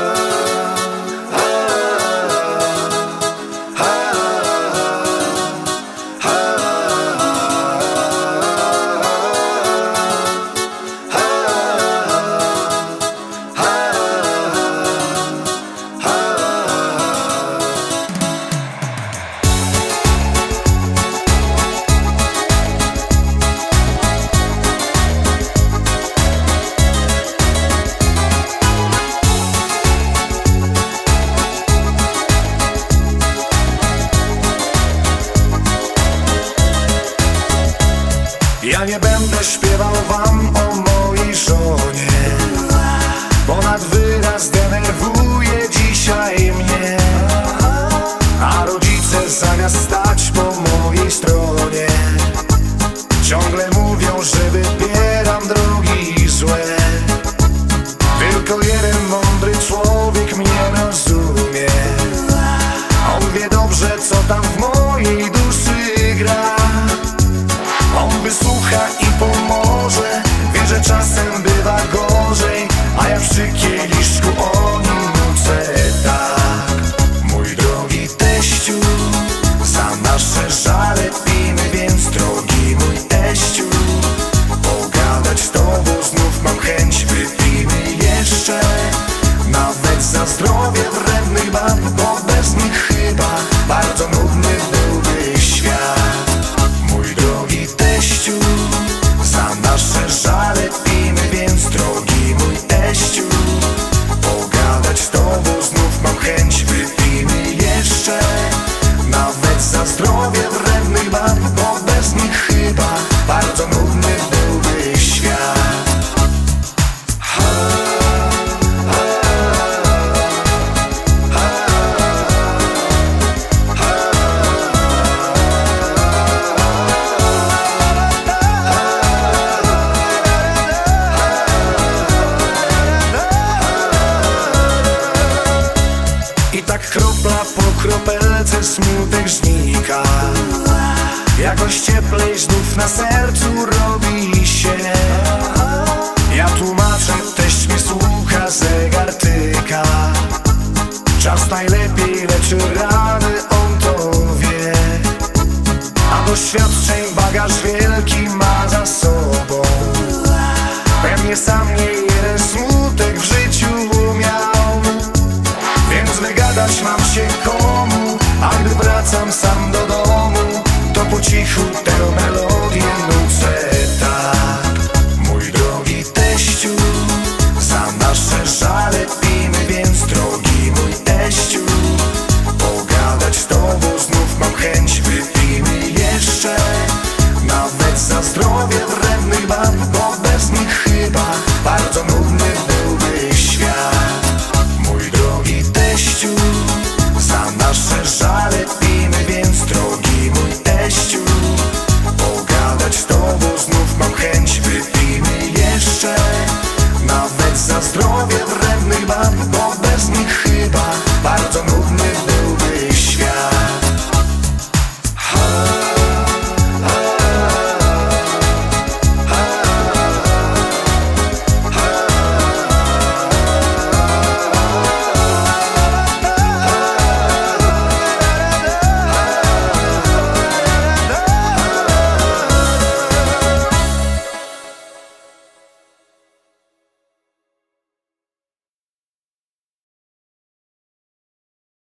love. Ja nie będę śpiewał wam o mojej żonie Ponad wyraz denerwuje dzisiaj mnie. A rodzice zamiast stać po mojej stronie wysłucha i pomoże Wie, że czasem bywa gorzej. A ja przy kieliszku o nim nucę tak Mój drogi teściu Za nasze żale pijmy Więc drogi mój teściu. Pogadać z tobą znów mam chęć Wypijmy jeszcze. Nawet za zdrowie wrednych bab Bo bez nich chyba Bardzo nudny byłby świat kropla po kropelce smutek znika. Jakoś cieplej znów na sercu robi się. Ja tłumaczę, teść mi słucha, zegar tyka. Czas najlepiej leczy rany, on to wie. A doświadczeń bagaż wielki Gadać mam się komu A gdy wracam sam do domu To po cichu tę melodię nucę. Tak Mój drogi teściu Za nasze żale pijmy Więc drogi mój teściu Pogadać z tobą znów mam chęć Wypijmy jeszcze Nawet za zdrowie wrednych bab